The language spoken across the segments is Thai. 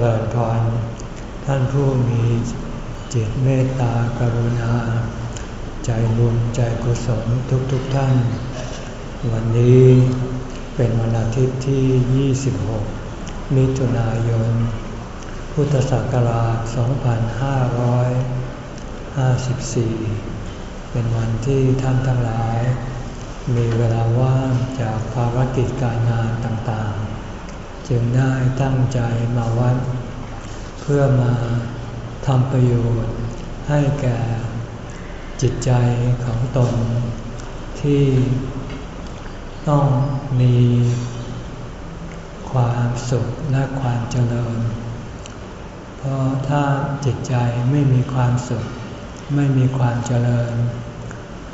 เริญพรท่านผู้มีจิตเมตตากรุณา ใจบุญใจกุศลทุกๆทท่าน วันนี้เป็นวันอาทิตย์ที่ 26 มิถุนายน พุทธศักราช 2554 เป็นวันที่ท่านทั้งหลาย มีเวลาว่างจากภารกิจการงานต่างๆ จึงได้ตั้งใจมาวัด เพื่อมาทำประโยชน์ให้แก่จิตใจของตน ที่ต้องมีความสุขและความเจริญ เพราะถ้าจิตใจไม่มีความสุข ไม่มีความเจริญ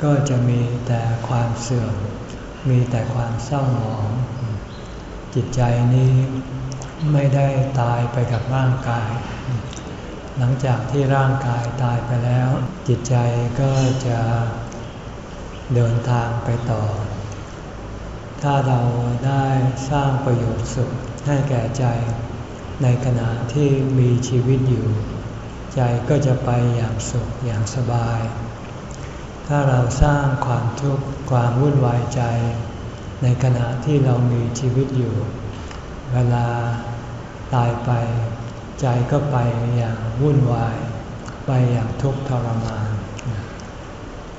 ก็จะมีแต่ความเสื่อม มีแต่ความเศร้าหมอง จิตใจนี้ไม่ได้ตายไปกับร่างกาย หลังจากที่ร่างกายตายไปแล้ว จิตใจก็จะเดินทางไปต่อ ถ้าเราได้สร้างประโยชน์สุขให้แก่ใจในขณะที่มีชีวิตอยู่ ใจก็จะไปอย่างสุขอย่างสบาย ถ้าเราสร้างความทุกข์ความวุ่นวายใจ ในขณะที่เรามีชีวิตอยู่ เวลาตายไป ใจก็ไปอย่างวุ่นวาย ไปอย่างทุกข์ทรมาน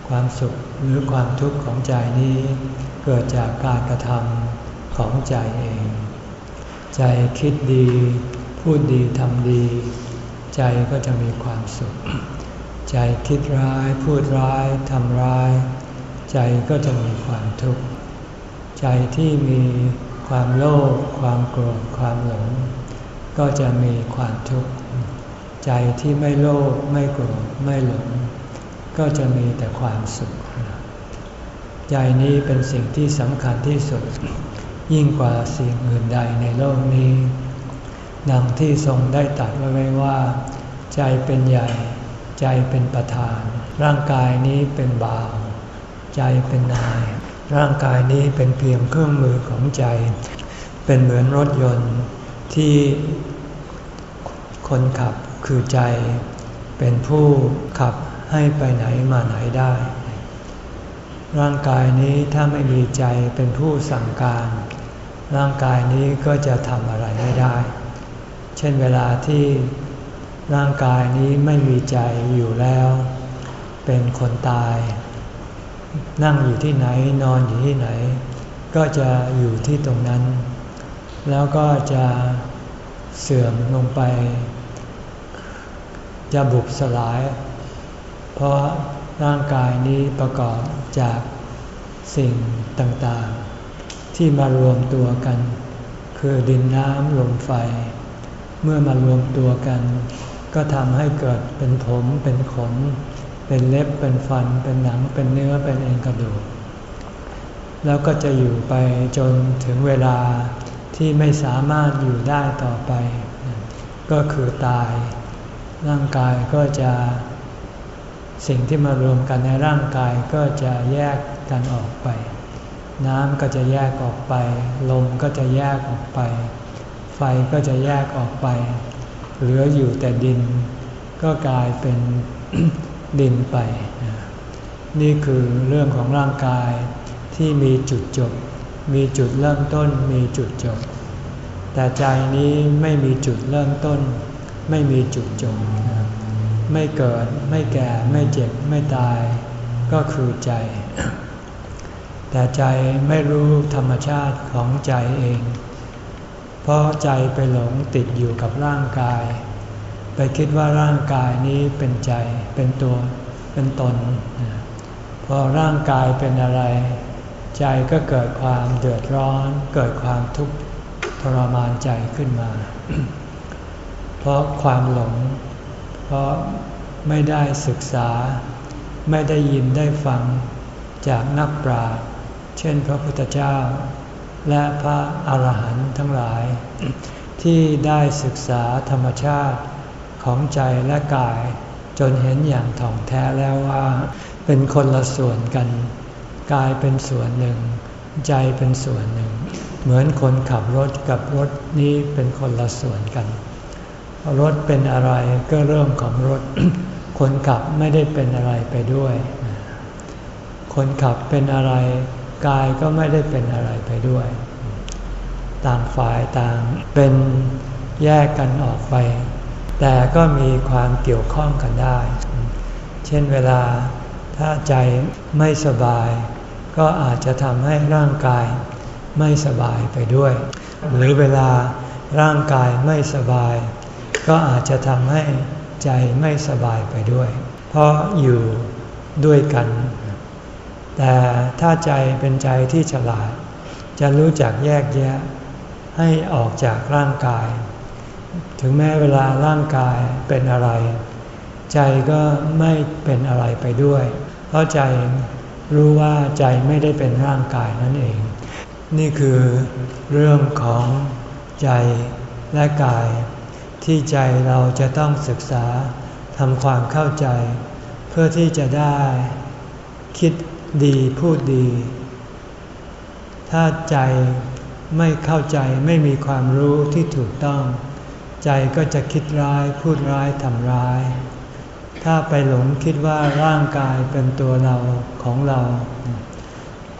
ความสุขหรือความทุกข์ของใจนี้เกิดจากการกระทำของใจเอง ใจคิดดี พูดดีทำดี ใจก็จะมีความสุข ใจคิดร้าย พูดร้ายทำร้าย ใจก็จะมีความทุกข์ ใจที่มีความโลภความโกรธความหลง ก็จะมีความทุกข์ ใจที่ไม่โลภไม่โกรธไม่หลง ก็จะมีแต่ความสุข ใจนี้เป็นสิ่งที่สำคัญที่สุด ยิ่งกว่าสิ่งอื่นใดในโลกนี้ดังที่ทรงได้ตัดไว้ว่า ใจเป็นใหญ่ ใจเป็นประธาน ร่างกายนี้เป็นบ่าว ใจเป็นนาย ร่างกายนี้เป็นเพียงเครื่องมือของใจ เป็นเหมือนรถยนต์ที่คนขับคือใจ เป็นผู้ขับให้ไปไหนมาไหนได้ ร่างกายนี้ถ้าไม่มีใจเป็นผู้สั่งการ ร่างกายนี้ก็จะทำอะไรไม่ได้ เช่นเวลาที่ร่างกายนี้ไม่มีใจอยู่แล้ว เป็นคนตาย นั่งอยู่ที่ไหนนอนอยู่ที่ไหน ก็จะอยู่ที่ตรงนั้น แล้วก็จะเสื่อมลงไป จะบุบสลาย เพราะร่างกายนี้ประกอบจากสิ่งต่างๆ ที่มารวมตัวกัน คือดินน้ำลมไฟ เมื่อมารวมตัวกัน ก็ทำให้เกิดเป็นผมเป็นขนเป็นเล็บเป็นฟัน เป็นหนังเป็นเนื้อเป็นเอ็นกระดูก แล้วก็จะอยู่ไปจนถึงเวลาที่ไม่สามารถอยู่ได้ต่อไป ก็คือตาย ร่างกายก็จะสิ่งที่มารวมกันในร่างกายก็จะแยกกันออกไป น้ำก็จะแยกออกไป ลมก็จะแยกออกไป ไฟก็จะแยกออกไป เหลืออยู่แต่ดิน ก็กลายเป็น ดินไป นี่คือเรื่องของร่างกายที่มีจุดจบ มีจุดเริ่มต้น มีจุดจบ แต่ใจนี้ไม่มีจุดเริ่มต้น ไม่มีจุดจบ ไม่เกิด ไม่แก่ ไม่เจ็บ ไม่ตาย ก็คือใจ แต่ใจไม่รู้ธรรมชาติของใจเอง เพราะใจไปหลงติดอยู่กับร่างกาย ไปคิดว่าร่างกายนี้เป็นใจเป็นตัวเป็นตน พอร่างกายเป็นอะไร ใจก็เกิดความเดือดร้อน เกิดความทุกข์ทรมานใจขึ้นมา เพราะความหลง เพราะไม่ได้ศึกษา ไม่ได้ยินได้ฟังจากนักปราชญ์เช่นพระพุทธเจ้า และพระอาหารหันต์ทั้งหลาย ที่ได้ศึกษาธรรมชาติ ของใจและกาย จนเห็นอย่างถ่องแท้แล้วว่า เป็นคนละส่วนกัน กายเป็นส่วนหนึ่ง ใจเป็นส่วนหนึ่ง เหมือนคนขับรถกับรถนี้เป็นคนละส่วนกัน รถเป็นอะไรก็เรื่องของรถ คนขับไม่ได้เป็นอะไรไปด้วย คนขับเป็นอะไร กายก็ไม่ได้เป็นอะไรไปด้วย ต่างฝ่ายต่างเป็นแยกกันออกไป แต่ก็มีความเกี่ยวข้องกันได้ เช่นเวลาถ้าใจไม่สบาย ก็อาจจะทำให้ร่างกายไม่สบายไปด้วย หรือเวลาร่างกายไม่สบาย ก็อาจจะทำให้ใจไม่สบายไปด้วย เพราะอยู่ด้วยกัน แต่ถ้าใจเป็นใจที่ฉลาด จะรู้จักแยกแยะให้ออกจากร่างกาย ถึงแม้เวลาร่างกายเป็นอะไร ใจก็ไม่เป็นอะไรไปด้วย เพราะใจรู้ว่าใจไม่ได้เป็นร่างกายนั่นเอง นี่คือเรื่องของใจและกาย ที่ใจเราจะต้องศึกษาทำความเข้าใจ เพื่อที่จะได้ คิดดีพูดดี ถ้าใจไม่เข้าใจไม่มีความรู้ที่ถูกต้อง ใจก็จะคิดร้ายพูดร้ายทำร้าย ถ้าไปหลงคิดว่าร่างกายเป็นตัวเราของเรา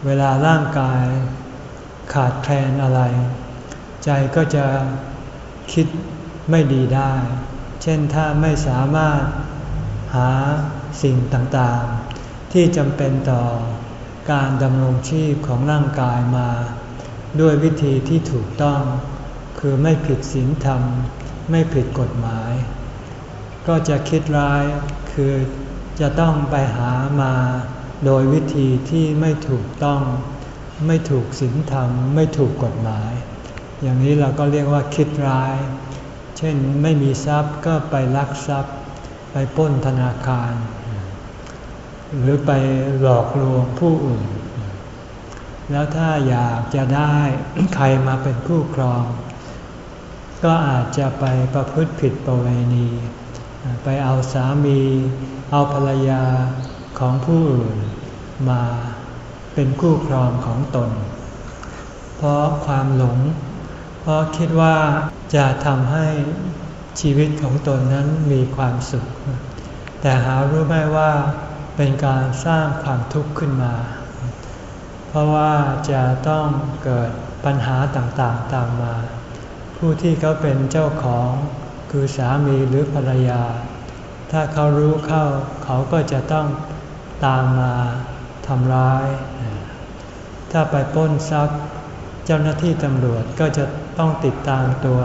เวลาร่างกายขาดแคลนอะไร ใจก็จะคิดไม่ดีได้ เช่นถ้าไม่สามารถหาสิ่งต่างๆ ที่จำเป็นต่อการดำรงชีพของร่างกายมา ด้วยวิธีที่ถูกต้อง คือไม่ผิดศีลธรรม ไม่ผิดกฎหมาย ก็จะคิดร้ายคือจะต้องไปหามาโดยวิธีที่ไม่ถูกต้อง ไม่ถูกศีลธรรม ไม่ถูกกฎหมาย อย่างนี้เราก็เรียกว่าคิดร้าย เช่นไม่มีทรัพย์ก็ไปลักทรัพย์ ไปป้นธนาคาร หรือไปหลอกลวงผู้อื่น แล้วถ้าอยากจะได้ใครมาเป็นผู้ครอง ก็อาจจะไปประพฤติผิดประเวณี ไปเอาสามี เอาภรรยาของผู้อื่นมาเป็นคู่ครองของตน เพราะความหลง เพราะคิดว่าจะทำให้ชีวิตของตนนั้นมีความสุข แต่หารู้ไหมว่าเป็นการสร้างความทุกข์ขึ้นมา เพราะว่าจะต้องเกิดปัญหาต่างๆตามมา ผู้ที่เขาเป็นเจ้าของคือสามีหรือภรรยา ถ้าเขารู้เข้าเขาก็จะต้องตามมาทำร้าย ถ้าไปป้นทรัพย์เจ้าหน้าที่ตำรวจก็จะต้องติดตามตัว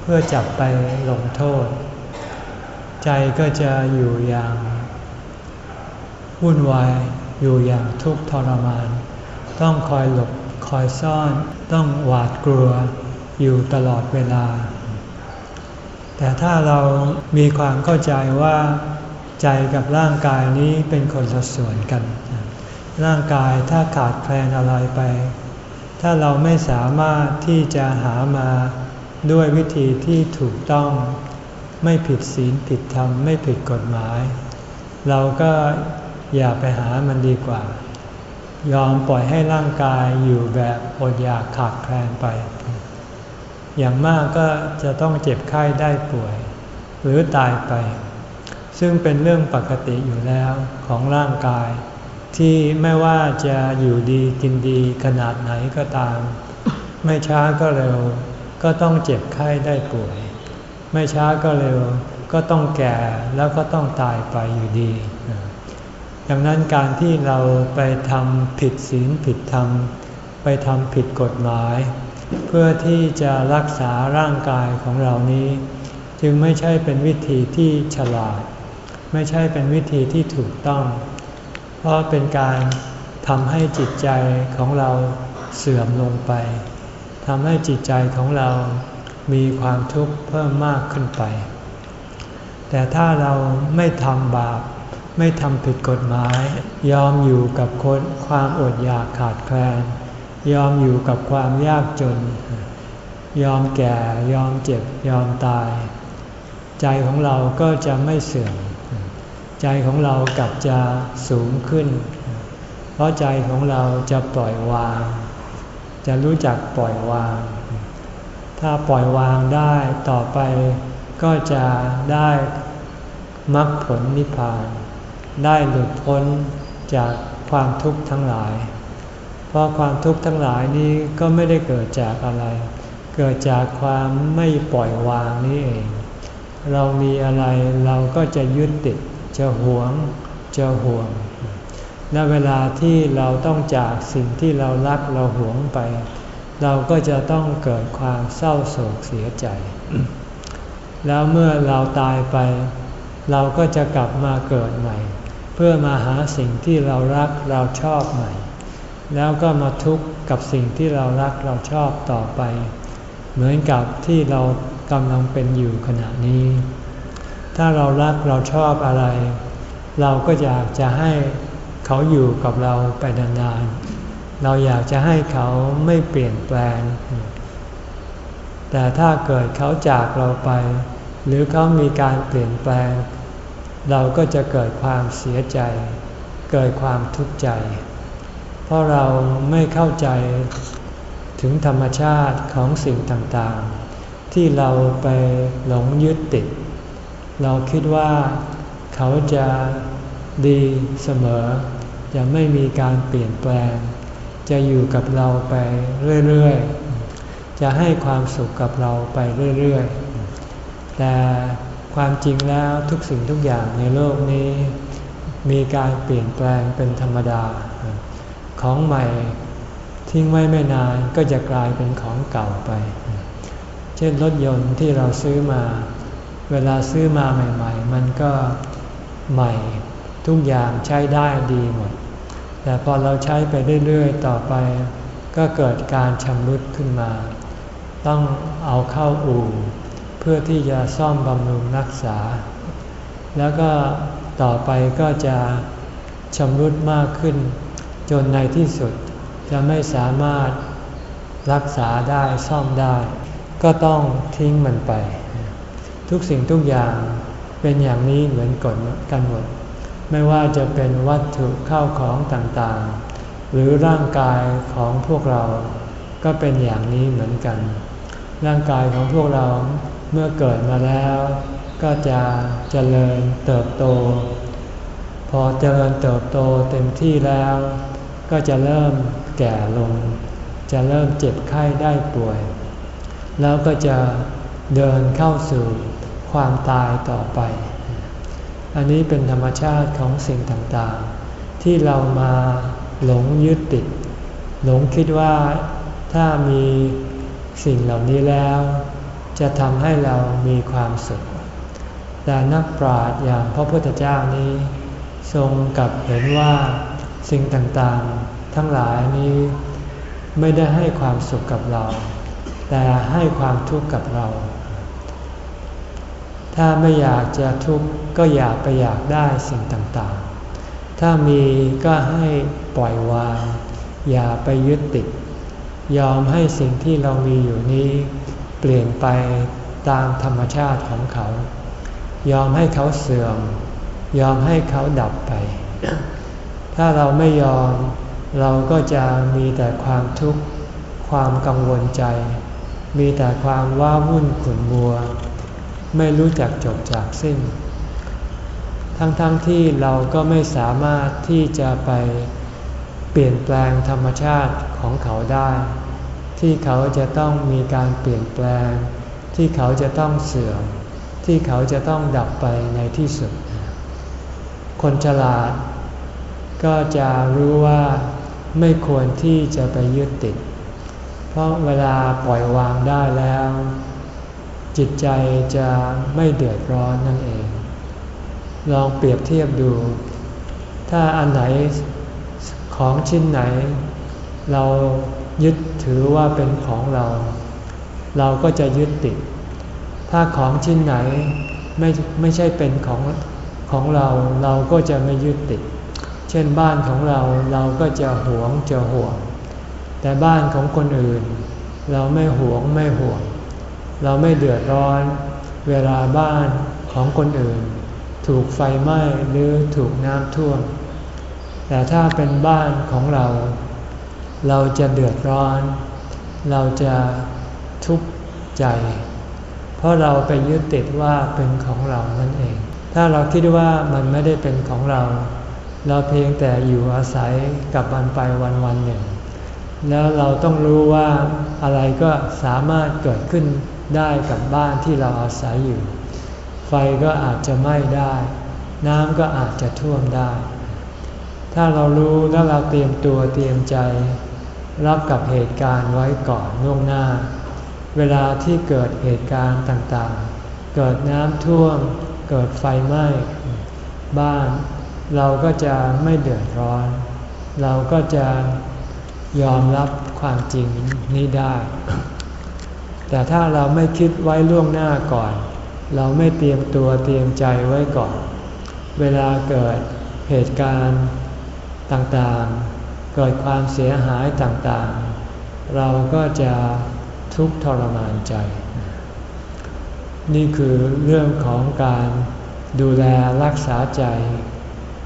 เพื่อจับไปลงโทษ ใจก็จะอยู่อย่างวุ่นวายอยู่อย่างทุกข์ทรมาน ต้องคอยหลบคอยซ่อนต้องหวาดกลัว อยู่ตลอดเวลา แต่ถ้าเรามีความเข้าใจว่าใจกับร่างกายนี้เป็นคนละส่วนกัน ร่างกายถ้าขาดแคลนอะไรไป ถ้าเราไม่สามารถที่จะหามาด้วยวิธีที่ถูกต้อง ไม่ผิดศีลผิดธรรมไม่ผิดกฎหมาย เราก็อย่าไปหามันดีกว่า ยอมปล่อยให้ร่างกายอยู่แบบอดอยากขาดแคลนไป อย่างมากก็จะต้องเจ็บไข้ได้ป่วย หรือตายไป ซึ่งเป็นเรื่องปกติอยู่แล้วของร่างกาย ที่ไม่ว่าจะอยู่ดีกินดีขนาดไหนก็ตาม ไม่ช้าก็เร็ว ก็ต้องเจ็บไข้ได้ป่วย ไม่ช้าก็เร็ว ก็ต้องแก่แล้วก็ต้องตายไปอยู่ดีดังนั้นการที่เราไปทำผิดศีลผิดธรรม ไปทำผิดกฎหมาย เพื่อที่จะรักษาร่างกายของเรานี้ จึงไม่ใช่เป็นวิธีที่ฉลาด ไม่ใช่เป็นวิธีที่ถูกต้อง เพราะเป็นการทำให้จิตใจของเราเสื่อมลงไปทำให้จิตใจของเรามีความทุกข์เพิ่มมากขึ้นไป แต่ถ้าเราไม่ทำบาป ไม่ทำผิดกฎหมาย ยอมอยู่กับคนความอดอยากขาดแคลน ยอมอยู่กับความยากจน ยอมแก่ยอมเจ็บยอมตาย ใจของเราก็จะไม่เสื่อม ใจของเรากลับจะสูงขึ้น เพราะใจของเราจะปล่อยวาง จะรู้จักปล่อยวาง ถ้าปล่อยวางได้ต่อไปก็จะได้มรรคผลนิพพาน ได้หลุดพ้นจากความทุกข์ทั้งหลาย เพราะความทุกข์ทั้งหลายนี้ก็ไม่ได้เกิดจากอะไร เกิดจากความไม่ปล่อยวางนี้เอง เรามีอะไรเราก็จะยึดติด จะหวง จะห่วง และเวลาที่เราต้องจากสิ่งที่เรารักเราหวงไป เราก็จะต้องเกิดความเศร้าโศกเสียใจ แล้วเมื่อเราตายไป เราก็จะกลับมาเกิดใหม่ เพื่อมาหาสิ่งที่เรารักเราชอบใหม่ แล้วก็มาทุกข์กับสิ่งที่เรารักเราชอบต่อไป เหมือนกับที่เรากำลังเป็นอยู่ขณะนี้ ถ้าเรารักเราชอบอะไร เราก็อยากจะให้เขาอยู่กับเราไปนานๆ เราอยากจะให้เขาไม่เปลี่ยนแปลง แต่ถ้าเกิดเขาจากเราไป หรือเขามีการเปลี่ยนแปลง เราก็จะเกิดความเสียใจ เกิดความทุกข์ใจ เพราะเราไม่เข้าใจถึงธรรมชาติของสิ่งต่างๆ ที่เราไปหลงยึดติด เราคิดว่าเขาจะดีเสมอ จะไม่มีการเปลี่ยนแปลง จะอยู่กับเราไปเรื่อยๆ จะให้ความสุขกับเราไปเรื่อยๆ แต่ความจริงแล้วทุกสิ่งทุกอย่างในโลกนี้ มีการเปลี่ยนแปลงเป็นธรรมดา ของใหม่ทิ้งไว้ไม่นานก็จะกลายเป็นของเก่าไป เช่นรถยนต์ที่เราซื้อมา เวลาซื้อมาใหม่ ๆ มันก็ใหม่ทุกอย่างใช้ได้ดีหมด แต่พอเราใช้ไปเรื่อยๆ ต่อไป ก็เกิดการชำรุดขึ้นมา ต้องเอาเข้าอู่ เพื่อที่จะซ่อมบำรุงรักษา แล้วก็ต่อไปก็จะชำรุดมากขึ้น จนในที่สุดจะไม่สามารถรักษาได้ซ่อมได้ ก็ต้องทิ้งมันไป ทุกสิ่งทุกอย่างเป็นอย่างนี้เหมือนกฎกันหมด ไม่ว่าจะเป็นวัตถุเข้าของต่างๆ หรือร่างกายของพวกเรา ก็เป็นอย่างนี้เหมือนกัน ร่างกายของพวกเราเมื่อเกิดมาแล้ว ก็จะเจริญเติบโต พอเจริญเติบโตเต็มที่แล้ว ก็จะเริ่มแก่ลง จะเริ่มเจ็บไข้ได้ป่วย แล้วก็จะเดินเข้าสู่ความตายต่อไป อันนี้เป็นธรรมชาติของสิ่งต่างๆ ที่เรามาหลงยึดติด หลงคิดว่าถ้ามีสิ่งเหล่านี้แล้ว จะทำให้เรามีความสุข แต่นักปราชญ์อย่างพระพุทธเจ้านี้ ทรงกลับเห็นว่า สิ่งต่างๆ ทั้งหลายนี้ไม่ได้ให้ความสุขกับเรา แต่ให้ความทุกข์กับเรา ถ้าไม่อยากจะทุกข์ก็อยากไปอยากได้สิ่งต่างๆ ถ้ามีก็ให้ปล่อยวาง อย่าไปยึดติด ยอมให้สิ่งที่เรามีอยู่นี้ เปลี่ยนไปตามธรรมชาติของเขา ยอมให้เขาเสื่อม ยอมให้เขาดับไป ถ้าเราไม่ยอม เราก็จะมีแต่ความทุกข์ ความกังวลใจ มีแต่ความว้าวุ่นขุ่นมัว ไม่รู้จักจบจากสิ้น ทั้งๆทที่เราก็ไม่สามารถที่จะไปเปลี่ยนแปลงธรรมชาติของเขาได้ ที่เขาจะต้องมีการเปลี่ยนแปลง ที่เขาจะต้องเสื่อม ที่เขาจะต้องดับไปในที่สุด คนฉลาด ก็จะรู้ว่าไม่ควรที่จะไปยึดติด เพราะเวลาปล่อยวางได้แล้ว จิตใจจะไม่เดือดร้อนนั่นเอง ลองเปรียบเทียบดู ถ้าอันไหนของชิ้นไหน เรายึดถือว่าเป็นของเรา เราก็จะยึดติด ถ้าของชิ้นไหนไม่ไม่ใช่เป็นของของเราเราก็จะไม่ยึดติด ช่นบ้านของเราเราก็จะหวงจะห่วง แต่บ้านของคนอื่น เราไม่หวงไม่ห่วง เราไม่เดือดร้อน เวลาบ้านของคนอื่น ถูกไฟไหม้หรือถูกน้ำท่วม แต่ถ้าเป็นบ้านของเรา เราจะเดือดร้อน เราจะทุกข์ใจ เพราะเราไปยึดติดว่าเป็นของเรานั่นเอง ถ้าเราคิดว่ามันไม่ได้เป็นของเรา เราเพียงแต่อยู่อาศัยกับมันไปวันวันหนึ่ง แล้วเราต้องรู้ว่าอะไรก็สามารถเกิดขึ้นได้กับบ้านที่เราอาศัยอยู่ ไฟก็อาจจะไหม้ได้ น้ำก็อาจจะท่วมได้ ถ้าเรารู้แล้วเราเตรียมตัวเตรียมใจ รับกับเหตุการณ์ไว้ก่อนล่วงหน้า เวลาที่เกิดเหตุการณ์ต่างๆ เกิดน้ำท่วม เกิดไฟไหม้ บ้าน เราก็จะไม่เดือดร้อน เราก็จะยอมรับความจริงนี้ได้ แต่ถ้าเราไม่คิดไว้ล่วงหน้าก่อน เราไม่เตรียมตัวเตรียมใจไว้ก่อน เวลาเกิดเหตุการณ์ต่างๆ เกิดความเสียหายต่างๆ เราก็จะทุกข์ทรมานใจ นี่คือเรื่องของการดูแลรักษาใจ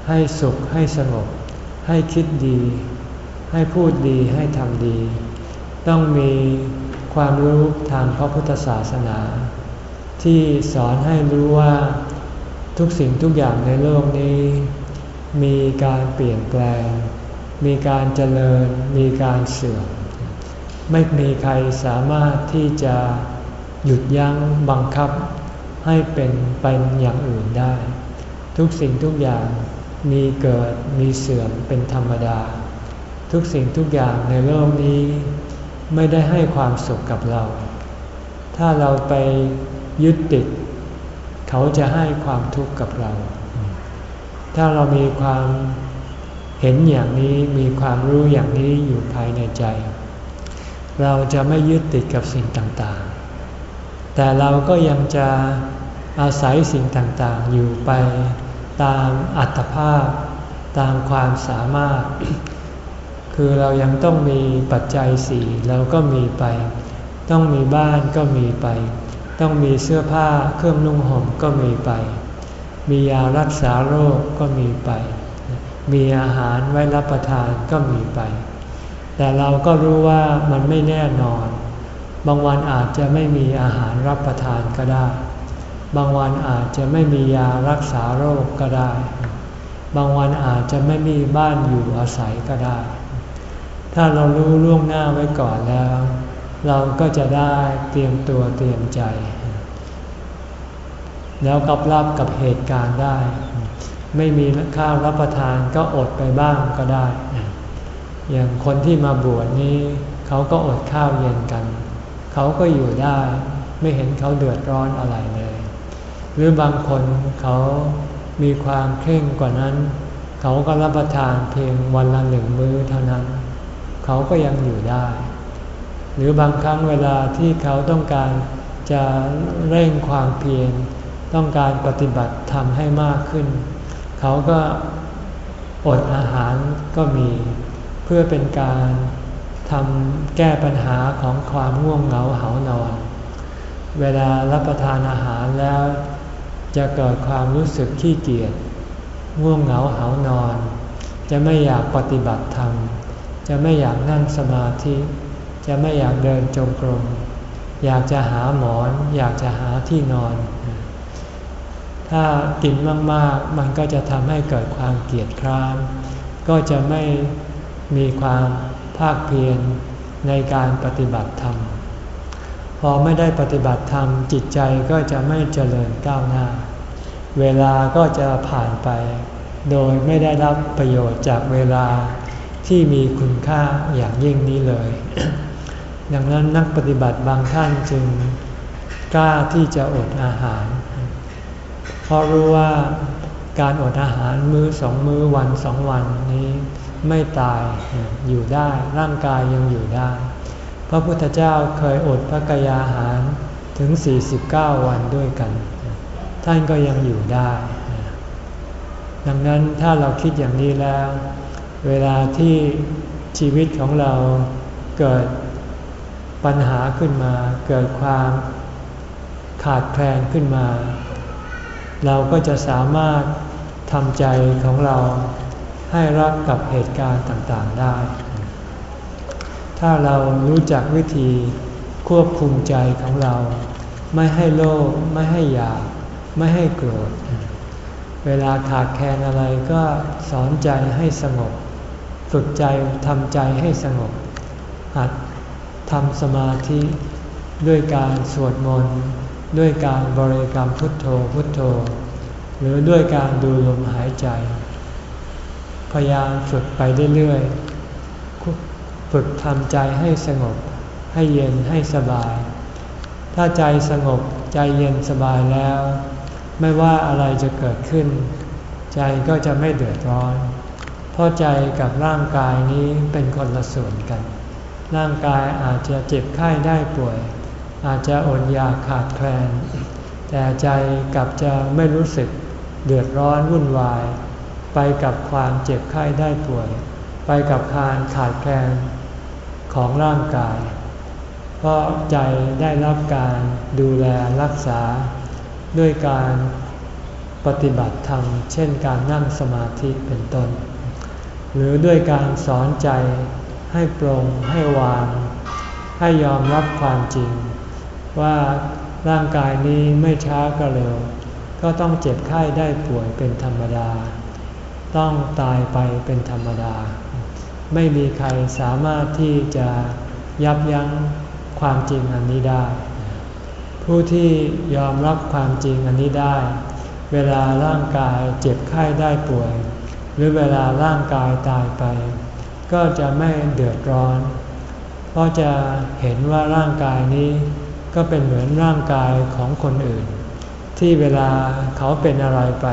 ให้สุขให้สงบ ให้คิดดี ให้พูดดีให้ทำดี ต้องมีความรู้ทางพระพุทธศาสนา ที่สอนให้รู้ว่าทุกสิ่งทุกอย่างในโลกนี้ มีการเปลี่ยนแปลง มีการเจริญ มีการเสื่อม ไม่มีใครสามารถที่จะหยุดยั้งบังคับให้เป็นไปอย่างอื่นได้ ทุกสิ่งทุกอย่าง มีเกิดมีเสื่อมเป็นธรรมดา ทุกสิ่งทุกอย่างในโลกนี้ไม่ได้ให้ความสุขกับเรา ถ้าเราไปยึดติด เขาจะให้ความทุกข์กับเรา ถ้าเรามีความเห็นอย่างนี้มีความรู้อย่างนี้อยู่ภายในใจ เราจะไม่ยึดติดกับสิ่งต่างๆ แต่เราก็ยังจะอาศัยสิ่งต่างๆอยู่ไป ตามอัตภาพ ตามความสามารถ คือเรายังต้องมีปัจจัยสี่เราก็มีไป ต้องมีบ้านก็มีไป ต้องมีเสื้อผ้าเครื่องนุ่งห่มก็มีไป มียารักษาโรคก็มีไป มีอาหารไว้รับประทานก็มีไป แต่เราก็รู้ว่ามันไม่แน่นอน บางวันอาจจะไม่มีอาหารรับประทานก็ได้ บางวันอาจจะไม่มียารักษาโรคก็ได้ บางวันอาจจะไม่มีบ้านอยู่อาศัยก็ได้ ถ้าเรารู้ล่วงหน้าไว้ก่อนแล้ว เราก็จะได้เตรียมตัวเตรียมใจ แล้วกับรับกับเหตุการณ์ได้ ไม่มีข้าวรับประทานก็อดไปบ้างก็ได้ อย่างคนที่มาบวชนี้เขาก็อดข้าวเย็นกัน เขาก็อยู่ได้ ไม่เห็นเขาเดือดร้อนอะไรเลย รือบางคนเขามีความเคร่งกว่านั้น เขาก็รับประทานเพียงวันละหนึ่งมื้อเท่านั้น เขาก็ยังอยู่ได้ หรือบางครั้งเวลาที่เขาต้องการจะเร่งความเพียรต้องการปฏิบัติทำให้มากขึ้น เขาก็อดอาหารก็มี เพื่อเป็นการทำแก้ปัญหาของความง่วงเหงาเหานอน เวลารับประทานอาหารแล้ว จะเกิดความรู้สึกขี้เกียจง่วงเหงาเหานอน จะไม่อยากปฏิบัติธรรม จะไม่อยากนั่งสมาธิ จะไม่อยากเดินจงกรม อยากจะหาหมอน อยากจะหาที่นอน ถ้ากินมากๆ มันก็จะทำให้เกิดความเกียจคร้าน ก็จะไม่มีความภาคเพียรในการปฏิบัติธรรม พอไม่ได้ปฏิบัติธรรมจิตใจก็จะไม่เจริญก้าวหน้า เวลาก็จะผ่านไป โดยไม่ได้รับประโยชน์จากเวลาที่มีคุณค่าอย่างยิ่งนี้เลย ดังนั้นนักปฏิบัติบางท่านจึงกล้าที่จะอดอาหาร เพราะรู้ว่าการอดอาหารมื้อสองมื้อวันสองวันนี้ไม่ตายอยู่ได้ร่างกายยังอยู่ได้ พระพุทธเจ้าเคยอดพระกยาหารถึง 49 วันด้วยกัน ท่านก็ยังอยู่ได้ ดังนั้นถ้าเราคิดอย่างนี้แล้ว เวลาที่ชีวิตของเราเกิดปัญหาขึ้นมา เกิดความขาดแคลนขึ้นมา เราก็จะสามารถทำใจของเราให้รับกับเหตุการณ์ต่างๆได้ ถ้าเรารู้จักวิธีควบคุมใจของเรา ไม่ให้โลภไม่ให้อยาก ไม่ให้โกรธ เวลาขาดแคลนอะไรก็สอนใจให้สงบ ฝึกใจทำใจให้สงบ หัดทำสมาธิด้วยการสวดมนต์ ด้วยการบริกรรมพุทโธพุทโธ หรือด้วยการดูลมหายใจ พยายามฝึกไปเรื่อยๆ ฝึกทำใจให้สงบ ให้เย็นให้สบาย ถ้าใจสงบใจเย็นสบายแล้ว ไม่ว่าอะไรจะเกิดขึ้น ใจก็จะไม่เดือดร้อน เพราะใจกับร่างกายนี้เป็นคนละส่วนกัน ร่างกายอาจจะเจ็บไข้ได้ป่วย อาจจะอดอยากขาดแคลน แต่ใจกับจะไม่รู้สึกเดือดร้อนวุ่นวาย ไปกับความเจ็บไข้ได้ป่วย ไปกับการขาดแคลน ของร่างกาย เพราะใจได้รับการดูแลรักษาด้วยการปฏิบัติธรรม เช่นการนั่งสมาธิเป็นต้น หรือด้วยการสอนใจให้ปรงให้วาง ให้ยอมรับความจริง ว่าร่างกายนี้ไม่ช้าก็เร็ว ก็ต้องเจ็บไข้ได้ป่วยเป็นธรรมดา ต้องตายไปเป็นธรรมดา ไม่มีใครสามารถที่จะยับยั้งความจริงอันนี้ได้ ผู้ที่ยอมรับความจริงอันนี้ได้ เวลาร่างกายเจ็บไข้ได้ป่วย หรือเวลาร่างกายตายไป ก็จะไม่เดือดร้อน เพราะจะเห็นว่าร่างกายนี้ก็เป็นเหมือนร่างกายของคนอื่น ที่เวลาเขาเป็นอะไรไป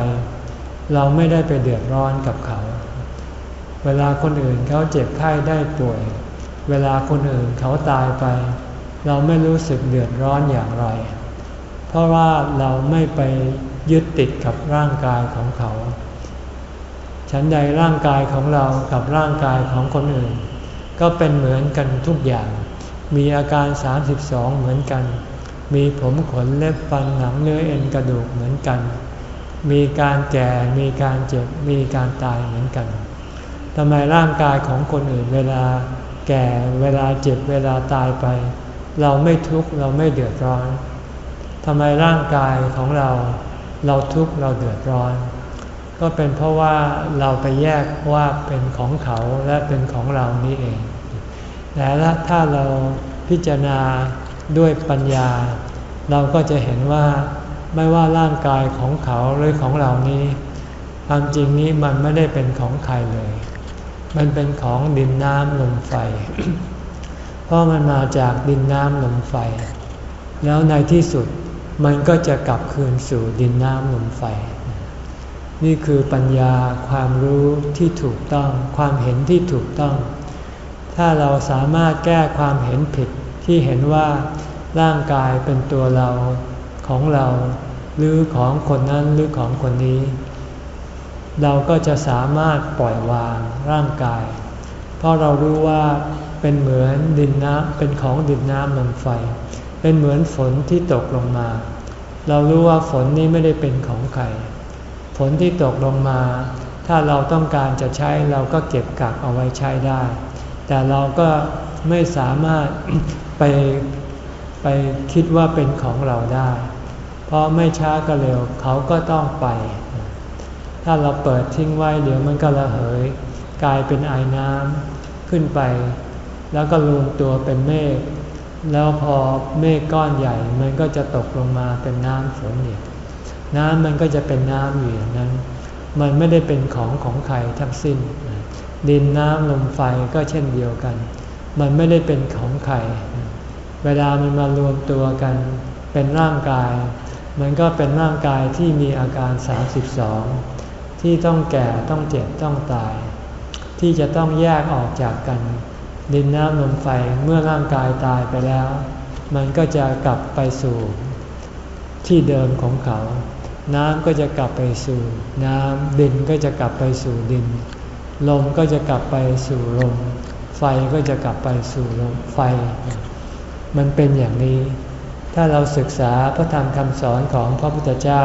เราไม่ได้ไปเดือดร้อนกับเขา เวลาคนอื่นเขาเจ็บไข้ได้ป่วย เวลาคนอื่นเขาตายไป เราไม่รู้สึกเดือดร้อนอย่างไร เพราะว่าเราไม่ไปยึดติดกับร่างกายของเขา ฉันใดร่างกายของเรากับร่างกายของคนอื่น ก็เป็นเหมือนกันทุกอย่าง มีอาการ 32 เหมือนกัน มีผมขนเล็บฟันหนังเนื้อเอ็นกระดูกเหมือนกัน มีการแก่ มีการเจ็บ มีการตายเหมือนกัน ทำไมร่างกายของคนอื่นเวลาแก่เวลาเจ็บเวลาตายไป เราไม่ทุกข์เราไม่เดือดร้อนทำไมร่างกายของเรา เราทุกข์เราเดือดร้อน ก็เป็นเพราะว่าเราไปแยกว่าเป็นของเขาและเป็นของเรานี่เองแต่ถ้าเราพิจารณาด้วยปัญญา เราก็จะเห็นว่าไม่ว่าร่างกายของเขาหรือของเรานี้ ความจริงนี้มันไม่ได้เป็นของใครเลย มันเป็นของดินน้ำลมไฟ เพราะมันมาจากดินน้ำลมไฟ แล้วในที่สุดมันก็จะกลับคืนสู่ดินน้ำลมไฟ นี่คือปัญญาความรู้ที่ถูกต้อง ความเห็นที่ถูกต้อง ถ้าเราสามารถแก้ความเห็นผิดที่เห็นว่าร่างกายเป็นตัวเราของเรา หรือของคนนั้นหรือของคนนี้ เราก็จะสามารถปล่อยวางร่างกาย เพราะเรารู้ว่าเป็นเหมือนดินน้ำเป็นของดินน้ำลมไฟ เป็นเหมือนฝนที่ตกลงมา เรารู้ว่าฝนนี้ไม่ได้เป็นของใคร ฝนที่ตกลงมา ถ้าเราต้องการจะใช้เราก็เก็บกักเอาไว้ใช้ได้ แต่เราก็ไม่สามารถไปไปคิดว่าเป็นของเราได้ เพราะไม่ช้าก็เร็วเขาก็ต้องไป ถ้าเราเปิดทิ้งไว้เดี๋ยวมันก็ระเหย กลายเป็นไอ้น้ำขึ้นไป แล้วก็รวมตัวเป็นเมฆแล้วพอเมฆก้อนใหญ่มันก็จะตกลงมาเป็นน้ำฝนอีกน้ำมันก็จะเป็นน้ำอยู่อย่างนั้น มันไม่ได้เป็นของของใครทั้งสิ้น ดินน้ำลมไฟก็เช่นเดียวกัน มันไม่ได้เป็นของใคร เวลามันมารวมตัวกัน เป็นร่างกาย มันก็เป็นร่างกายที่มีอาการ 32 ที่ต้องแก่ต้องเจ็บต้องตาย ที่จะต้องแยกออกจากกัน ดินน้ำลมไฟเมื่อร่างกายตายไปแล้ว มันก็จะกลับไปสู่ที่เดิมของเขา น้ำก็จะกลับไปสู่ น้ำดินก็จะกลับไปสู่ดิน ลมก็จะกลับไปสู่ลม ไฟก็จะกลับไปสู่ลมไฟ มันเป็นอย่างนี้ ถ้าเราศึกษาพระธรรมคำสอนของพระพุทธเจ้า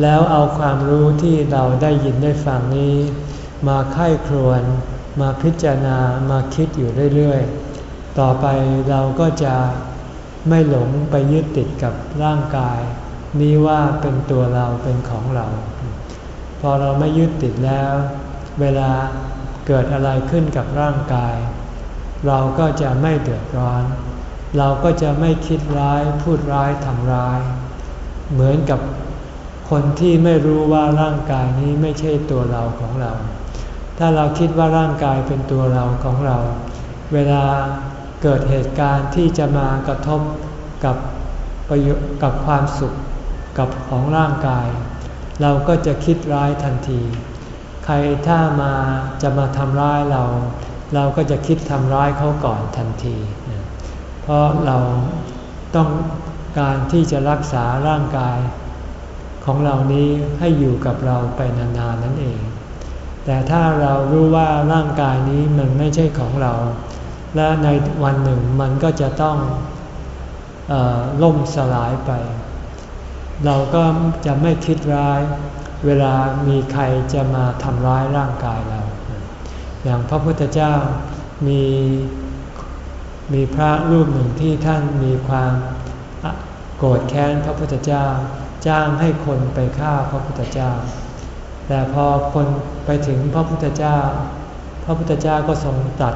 แล้วเอาความรู้ที่เราได้ยินได้ฟังนี้ มาไข้ครวน มาพิจารณามาคิดอยู่เรื่อยๆ ต่อไปเราก็จะไม่หลงไปยึดติดกับร่างกาย นี้ว่าเป็นตัวเราเป็นของเรา พอเราไม่ยึดติดแล้ว เวลาเกิดอะไรขึ้นกับร่างกาย เราก็จะไม่เดือดร้อน เราก็จะไม่คิดร้ายพูดร้ายทำร้าย เหมือนกับ คนที่ไม่รู้ว่าร่างกายนี้ไม่ใช่ตัวเราของเรา ถ้าเราคิดว่าร่างกายเป็นตัวเราของเรา เวลาเกิดเหตุการณ์ที่จะมากระทบกับประโยชน์กับความสุขกับของร่างกาย เราก็จะคิดร้ายทันที ใครถ้ามาจะมาทำร้ายเรา เราก็จะคิดทำร้ายเขาก่อนทันที เพราะเราต้องการที่จะรักษาร่างกาย ของเรานี้ให้อยู่กับเราไปนานๆนั่นเอง แต่ถ้าเรารู้ว่าร่างกายนี้มันไม่ใช่ของเรา และในวันหนึ่งมันก็จะต้องอล่มสลายไป เราก็จะไม่คิดร้าย เวลามีใครจะมาทำร้ายร่างกายเรา อย่างพระพุทธเจ้ามีมีพระรูปหนึ่งที่ท่านมีความโกรธแค้นพระพุทธเจ้า จ้างให้คนไปฆ่าพระพุทธเจ้า แต่พอคนไปถึงพระพุทธเจ้า พระพุทธเจ้าก็ทรงตัด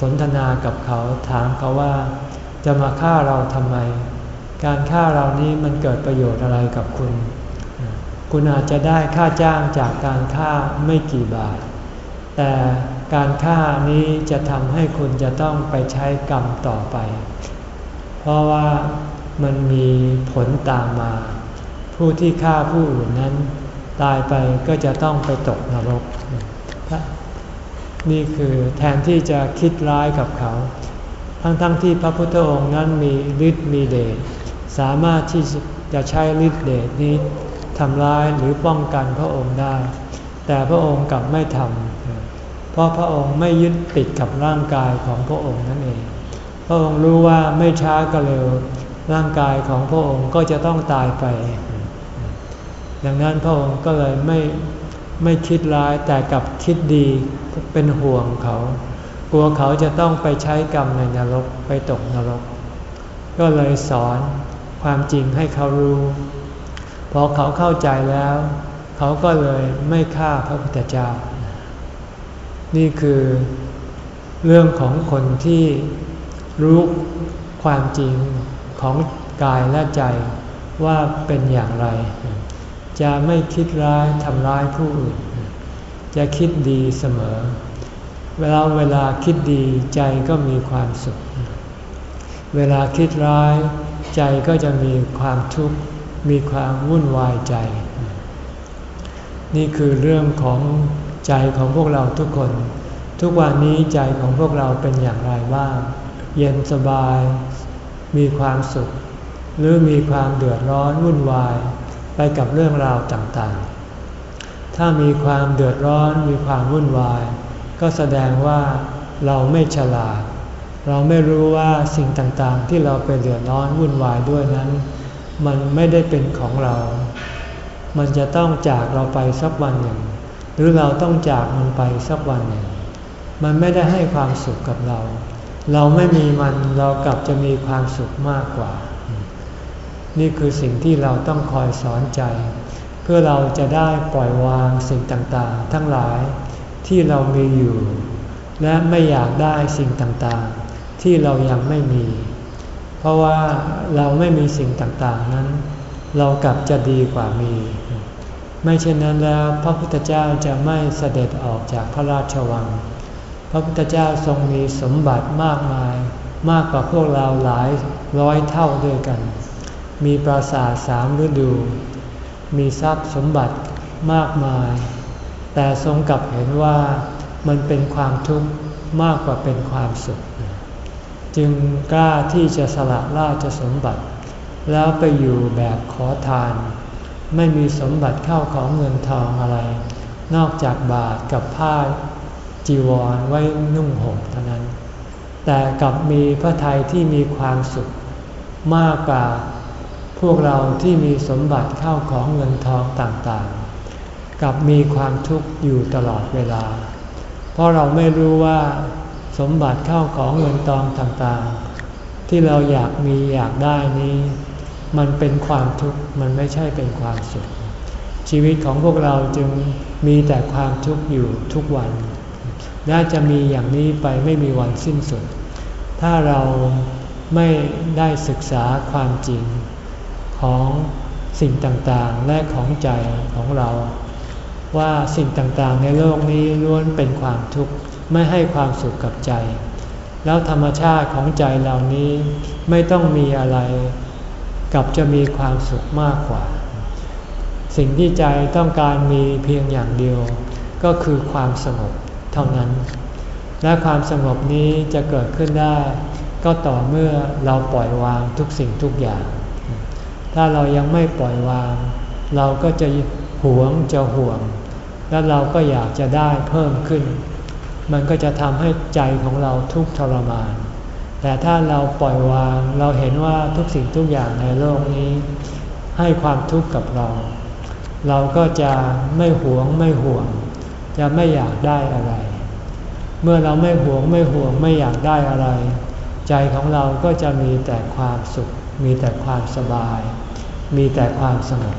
สนทนากับเขาถามเขาว่าจะมาฆ่าเราทำไม การฆ่าเรานี้มันเกิดประโยชน์อะไรกับคุณ คุณอาจจะได้ค่าจ้างจากการฆ่าไม่กี่บาท แต่การฆ่านี้จะทำให้คุณจะต้องไปใช้กรรมต่อไป เพราะว่ามันมีผลตามมา ผู้ที่ฆ่าผู้อื่นนั้น ตายไปก็จะต้องไปตกนรก นี่คือแทนที่จะคิดร้ายกับเขา ทั้งๆทที่พระพุทธองค์นั้นมีฤทธิ์มีเดชสามารถที่จะใช้ฤทธิ์เดชนี้ทำร้ายหรือป้องกันพระองค์ได้ แต่พระองค์กลับไม่ทำเพราะพระองค์ไม่ยึดติดกับร่างกายของพระองค์นั่นเอง พระองค์รู้ว่าไม่ช้าก็เร็วร่างกายของพระองค์ก็จะต้องตายไป ดังนั้นพระองค์ก็เลยไม่ไม่คิดร้ายแต่กลับคิดดีเป็นห่วงเขา กลัวเขาจะต้องไปใช้กรรมในนรกไปตกนรก ก็เลยสอนความจริงให้เขารู้ พอเขาเข้าใจแล้ว เขาก็เลยไม่ฆ่าพระพุทธเจ้า นี่คือเรื่องของคนที่รู้ความจริงของกายและใจว่าเป็นอย่างไร จะไม่คิดร้ายทำร้ายผู้อื่น จะคิดดีเสมอ เวลาเวลาคิดดีใจก็มีความสุข เวลาคิดร้าย ใจก็จะมีความทุกข์ มีความวุ่นวายใจ นี่คือเรื่องของใจของพวกเราทุกคน ทุกวันนี้ใจของพวกเราเป็นอย่างไรบ้าง เย็นสบาย มีความสุข หรือมีความเดือดร้อนวุ่นวาย ไปกับเรื่องราวต่างๆ ถ้ามีความเดือดร้อนมีความวุ่นวาย ก็แสดงว่าเราไม่ฉลาด เราไม่รู้ว่าสิ่งต่างๆ ที่เราไปเดือดร้อนวุ่นวายด้วยนั้น มันไม่ได้เป็นของเรา มันจะต้องจากเราไปสักวันหนึ่ง หรือเราต้องจากมันไปสักวันหนึ่ง มันไม่ได้ให้ความสุขกับเรา เราไม่มีมันเรากลับจะมีความสุขมากกว่า นี่คือสิ่งที่เราต้องคอยสอนใจ เพื่อเราจะได้ปล่อยวางสิ่งต่างๆ ทั้งหลายที่เรามีอยู่ และไม่อยากได้สิ่งต่างๆ ที่เรายังไม่มี เพราะว่าเราไม่มีสิ่งต่างๆนั้น เรากลับจะดีกว่ามี ไม่เช่นนั้นแล้วพระพุทธเจ้าจะไม่เสด็จออกจากพระราชวัง พระพุทธเจ้าทรงมีสมบัติมากมาย มากกว่าพวกเราหลายร้อยเท่าด้วยกัน มีปราสาทสามฤดู มีทรัพย์สมบัติมากมาย แต่ทรงกลับเห็นว่ามันเป็นความทุกข์มากกว่าเป็นความสุข จึงกล้าที่จะสละราชสมบัติ แล้วไปอยู่แบบขอทาน ไม่มีสมบัติเข้าของเงินทองอะไร นอกจากบาทกับผ้าจีวรไว้นุ่งห่มเท่านั้น แต่กลับมีพระทัยที่มีความสุขมากกว่า พวกเราที่มีสมบัติเข้าของเงินทองต่างๆ กับมีความทุกข์อยู่ตลอดเวลา เพราะเราไม่รู้ว่าสมบัติเข้าของเงินทองต่างๆ ที่เราอยากมีอยากได้นี้ มันเป็นความทุกข์มันไม่ใช่เป็นความสุข ชีวิตของพวกเราจึงมีแต่ความทุกข์อยู่ทุกวันน่าจะมีอย่างนี้ไปไม่มีวันสิ้นสุด ถ้าเราไม่ได้ศึกษาความจริง ของสิ่งต่างๆ และของใจของเรา ว่าสิ่งต่างๆ ในโลกนี้ล้วนเป็นความทุกข์ไม่ให้ความสุขกับใจ แล้วธรรมชาติของใจเหล่านี้ไม่ต้องมีอะไร กับจะมีความสุขมากกว่า สิ่งที่ใจต้องการมีเพียงอย่างเดียว ก็คือความสงบเท่านั้น และความสงบนี้จะเกิดขึ้นได้ ก็ต่อเมื่อเราปล่อยวางทุกสิ่งทุกอย่าง ถ้าเรายังไม่ปล่อยวาง เราก็จะหวงจะห่วง แล้วเราก็อยากจะได้เพิ่มขึ้น มันก็จะทำให้ใจของเราทุกข์ทรมาน แต่ถ้าเราปล่อยวางเราเห็นว่าทุกสิ่งทุกอย่างในโลกนี้ ให้ความทุกข์กับเรา เราก็จะไม่หวงไม่ห่วง จะไม่อยากได้อะไร เมื่อเราไม่หวงไม่ห่วงไม่อยากได้อะไร ใจของเราก็จะมีแต่ความสุขมีแต่ความสบาย มีแต่ความสงบ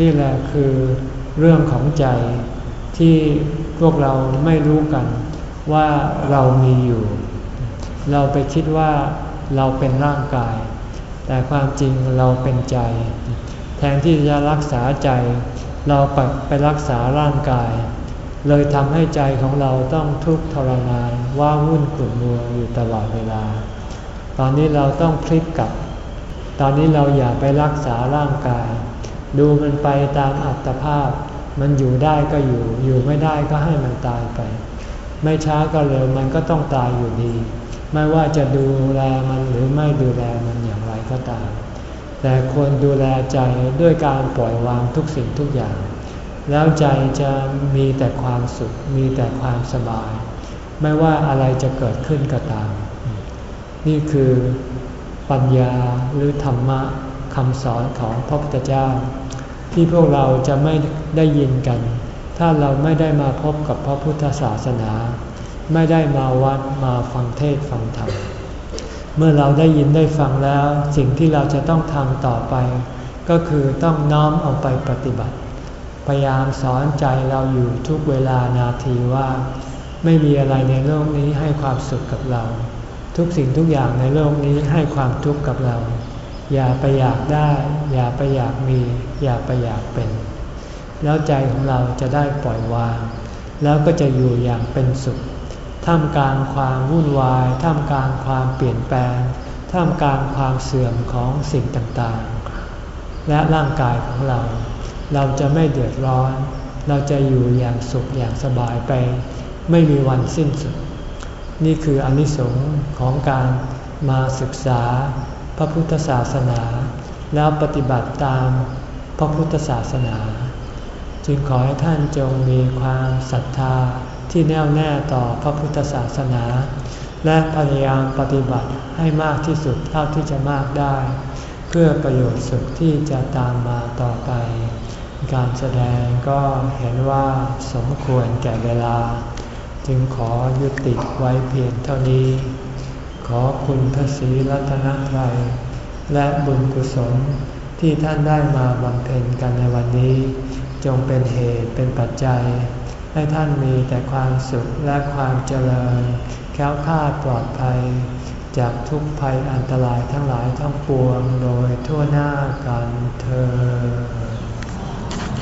นี่แหละคือเรื่องของใจที่พวกเราไม่รู้กันว่าเรามีอยู่ เราไปคิดว่าเราเป็นร่างกาย แต่ความจริงเราเป็นใจ แทนที่จะรักษาใจ เราไปไปรักษาร่างกาย เลยทำให้ใจของเราต้องทุกข์ทรมานว่าวุ่นขุ่นมัวอยู่ตลอดเวลา ตอนนี้เราต้องพลิกกลับ ตอนนี้เราอย่าไปรักษาร่างกาย ดูมันไปตามอัตภาพ มันอยู่ได้ก็อยู่ อยู่ไม่ได้ก็ให้มันตายไป ไม่ช้าก็เร็วมันก็ต้องตายอยู่ดี ไม่ว่าจะดูแลมันหรือไม่ดูแลมันอย่างไรก็ตาม แต่ควรดูแลใจด้วยการปล่อยวางทุกสิ่งทุกอย่าง แล้วใจจะมีแต่ความสุข มีแต่ความสบาย ไม่ว่าอะไรจะเกิดขึ้นก็ตาม นี่คือ ปัญญาหรือธรรมะคำสอนของพระพุทธเจ้า ที่พวกเราจะไม่ได้ยินกัน ถ้าเราไม่ได้มาพบกับพระพุทธศาสนา ไม่ได้มาวัดมาฟังเทศฟังธรรมเมื่อเราได้ยินได้ฟังแล้ว สิ่งที่เราจะต้องทำต่อไป ก็คือต้องน้อมเอาไปปฏิบัติ พยายามสอนใจเราอยู่ทุกเวลานาทีว่า ไม่มีอะไรในโลกนี้ให้ความสุขกับเรา ทุกสิ่งทุกอย่างในโลกนี้ให้ความทุกข์กับเรา อย่าไปอยากได้ อย่าไปอยากมี อย่าไปอยากเป็น แล้วใจของเราจะได้ปล่อยวาง แล้วก็จะอยู่อย่างเป็นสุข ท่ามกลางความวุ่นวาย ท่ามกลางความเปลี่ยนแปลง ท่ามกลางความเสื่อมของสิ่งต่างๆ และร่างกายของเรา เราจะไม่เดือดร้อน เราจะอยู่อย่างสุขอย่างสบายไป ไม่มีวันสิ้นสุด นี่คืออนิสงส์ของการมาศึกษาพระพุทธศาสนา แล้วปฏิบัติตามพระพุทธศาสนา จึงขอให้ท่านจงมีความศรัทธาที่แน่วแน่ต่อพระพุทธศาสนา และพยายามปฏิบัติให้มากที่สุดเท่าที่จะมากได้ เพื่อประโยชน์สุขที่จะตามมาต่อไป การแสดงก็เห็นว่าสมควรแก่เวลา จึงขอยุติไว้เพียงเท่านี้ ขอคุณพระศรีรัตนตรัยและบุญกุศลที่ท่านได้มาบำเพ็ญกันในวันนี้ จงเป็นเหตุเป็นปัจจัย ให้ท่านมีแต่ความสุขและความเจริญ แค้วคลาดปลอดภัย จากทุกภัยอันตรายทั้งหลายทั้งปวงโดยทั่วหน้ากันเธอ